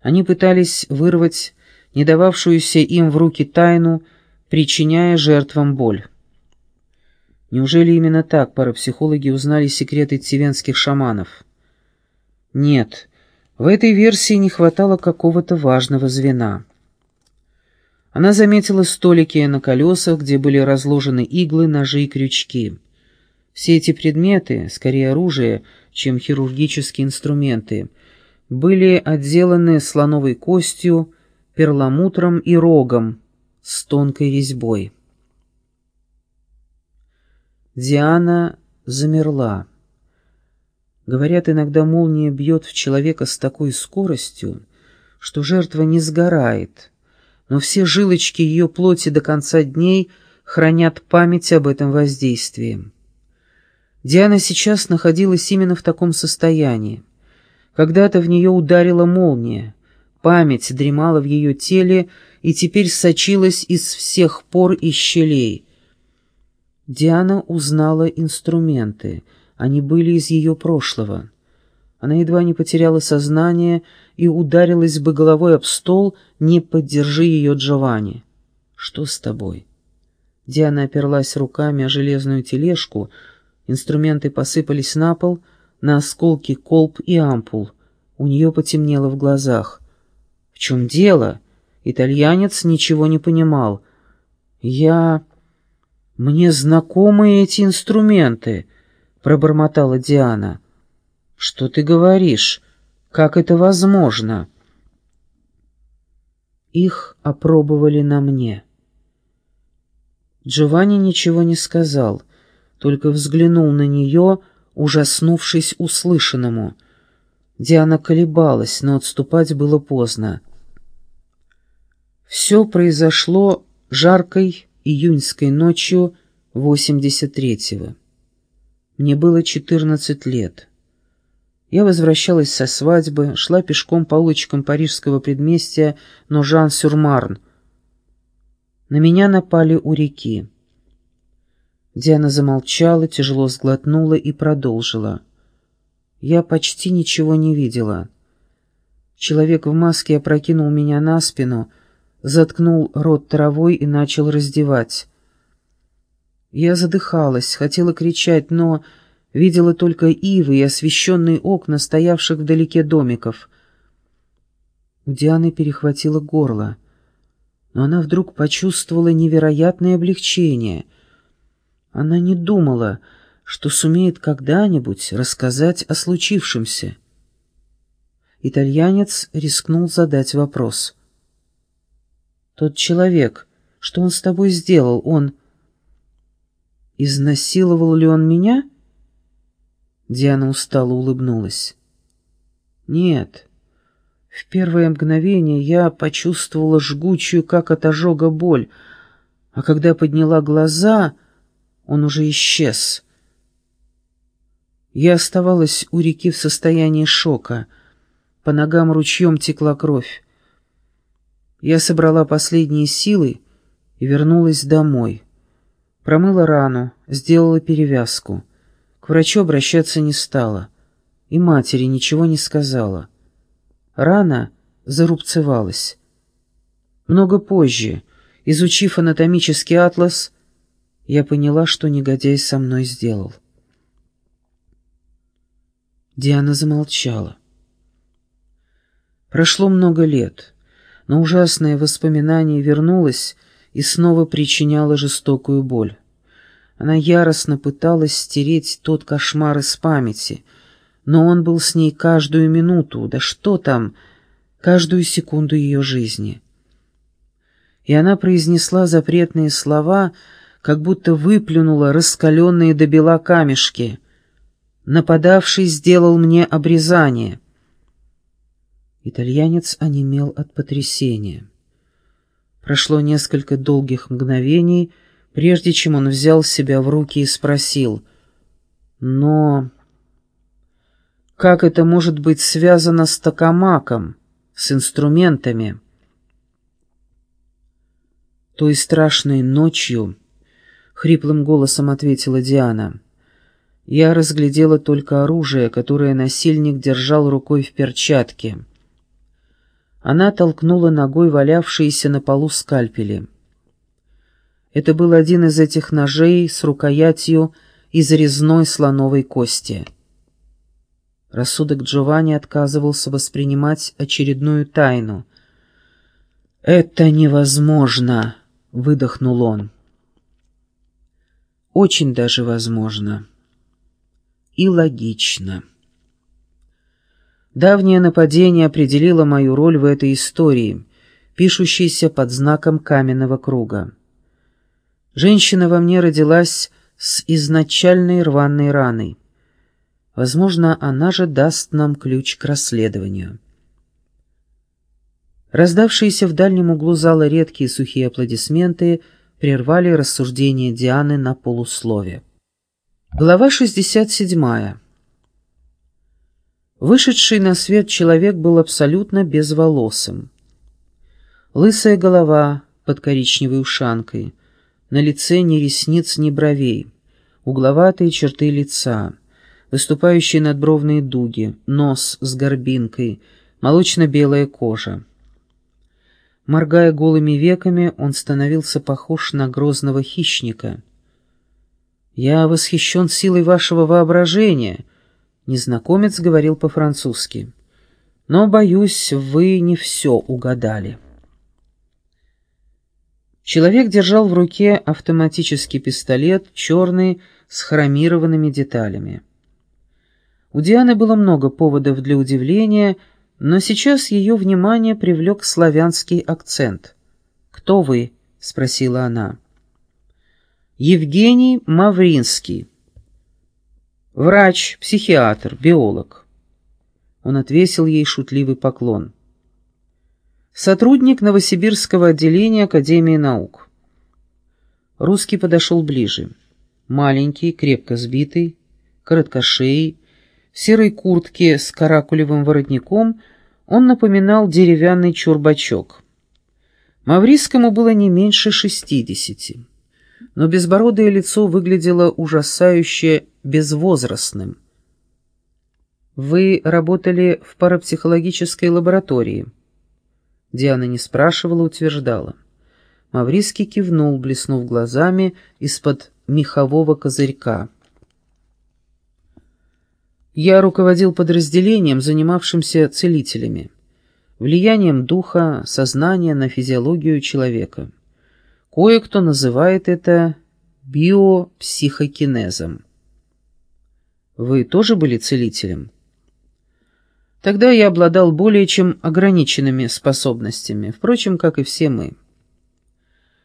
Они пытались вырвать не дававшуюся им в руки тайну, причиняя жертвам боль. Неужели именно так парапсихологи узнали секреты тивенских шаманов? Нет, в этой версии не хватало какого-то важного звена. Она заметила столики на колесах, где были разложены иглы, ножи и крючки. Все эти предметы, скорее оружие, чем хирургические инструменты, были отделаны слоновой костью, перламутром и рогом с тонкой резьбой. Диана замерла. Говорят, иногда молния бьет в человека с такой скоростью, что жертва не сгорает, но все жилочки ее плоти до конца дней хранят память об этом воздействии. Диана сейчас находилась именно в таком состоянии. Когда-то в нее ударила молния, память дремала в ее теле и теперь сочилась из всех пор и щелей. Диана узнала инструменты, они были из ее прошлого. Она едва не потеряла сознание и ударилась бы головой об стол, не поддержи ее Джованни. «Что с тобой?» Диана оперлась руками о железную тележку, Инструменты посыпались на пол, на осколки колб и ампул. У нее потемнело в глазах. «В чем дело?» Итальянец ничего не понимал. «Я... Мне знакомы эти инструменты», — пробормотала Диана. «Что ты говоришь? Как это возможно?» Их опробовали на мне. Джованни ничего не сказал — только взглянул на нее, ужаснувшись услышанному. Диана колебалась, но отступать было поздно. Все произошло жаркой июньской ночью 83-го. Мне было 14 лет. Я возвращалась со свадьбы, шла пешком по улочкам парижского предместья Ножан-Сюрмарн. На меня напали у реки. Диана замолчала, тяжело сглотнула и продолжила. «Я почти ничего не видела. Человек в маске опрокинул меня на спину, заткнул рот травой и начал раздевать. Я задыхалась, хотела кричать, но видела только ивы и освещенные окна, стоявших вдалеке домиков. У Дианы перехватило горло, но она вдруг почувствовала невероятное облегчение — она не думала, что сумеет когда-нибудь рассказать о случившемся. Итальянец рискнул задать вопрос. «Тот человек, что он с тобой сделал, он...» «Изнасиловал ли он меня?» Диана устало улыбнулась. «Нет. В первое мгновение я почувствовала жгучую, как от ожога, боль, а когда подняла глаза...» Он уже исчез. Я оставалась у реки в состоянии шока. По ногам ручьем текла кровь. Я собрала последние силы и вернулась домой. Промыла рану, сделала перевязку. К врачу обращаться не стала. И матери ничего не сказала. Рана зарубцевалась. Много позже, изучив анатомический атлас, я поняла, что негодяй со мной сделал. Диана замолчала. Прошло много лет, но ужасное воспоминание вернулось и снова причиняло жестокую боль. Она яростно пыталась стереть тот кошмар из памяти, но он был с ней каждую минуту, да что там, каждую секунду ее жизни. И она произнесла запретные слова, как будто выплюнула раскаленные до бела камешки. Нападавший сделал мне обрезание. Итальянец онемел от потрясения. Прошло несколько долгих мгновений, прежде чем он взял себя в руки и спросил. «Но как это может быть связано с токамаком, с инструментами?» Той страшной ночью хриплым голосом ответила Диана. Я разглядела только оружие, которое насильник держал рукой в перчатке. Она толкнула ногой валявшиеся на полу скальпели. Это был один из этих ножей с рукоятью из резной слоновой кости. Рассудок Джованни отказывался воспринимать очередную тайну. «Это невозможно!» — выдохнул он. «Очень даже возможно. И логично». Давнее нападение определило мою роль в этой истории, пишущейся под знаком каменного круга. Женщина во мне родилась с изначальной рваной раной. Возможно, она же даст нам ключ к расследованию. Раздавшиеся в дальнем углу зала редкие сухие аплодисменты прервали рассуждение Дианы на полуслове. Глава 67. Вышедший на свет человек был абсолютно безволосым. Лысая голова под коричневой ушанкой, на лице ни ресниц, ни бровей, угловатые черты лица, выступающие надбровные дуги, нос с горбинкой, молочно-белая кожа. Моргая голыми веками, он становился похож на грозного хищника. «Я восхищен силой вашего воображения», Незнакомец говорил по-французски. «Но, боюсь, вы не все угадали». Человек держал в руке автоматический пистолет, черный, с хромированными деталями. У Дианы было много поводов для удивления, но сейчас ее внимание привлек славянский акцент. «Кто вы?» — спросила она. «Евгений Мавринский». Врач, психиатр, биолог. Он отвесил ей шутливый поклон. Сотрудник Новосибирского отделения Академии наук. Русский подошел ближе. Маленький, крепко сбитый, короткошеий, в серой куртке с каракулевым воротником он напоминал деревянный чурбачок. Маврийскому было не меньше шестидесяти но безбородое лицо выглядело ужасающе безвозрастным. «Вы работали в парапсихологической лаборатории?» Диана не спрашивала, утверждала. Мавриский кивнул, блеснув глазами из-под мехового козырька. «Я руководил подразделением, занимавшимся целителями, влиянием духа, сознания на физиологию человека». Кое-кто называет это биопсихокинезом. Вы тоже были целителем? Тогда я обладал более чем ограниченными способностями, впрочем, как и все мы.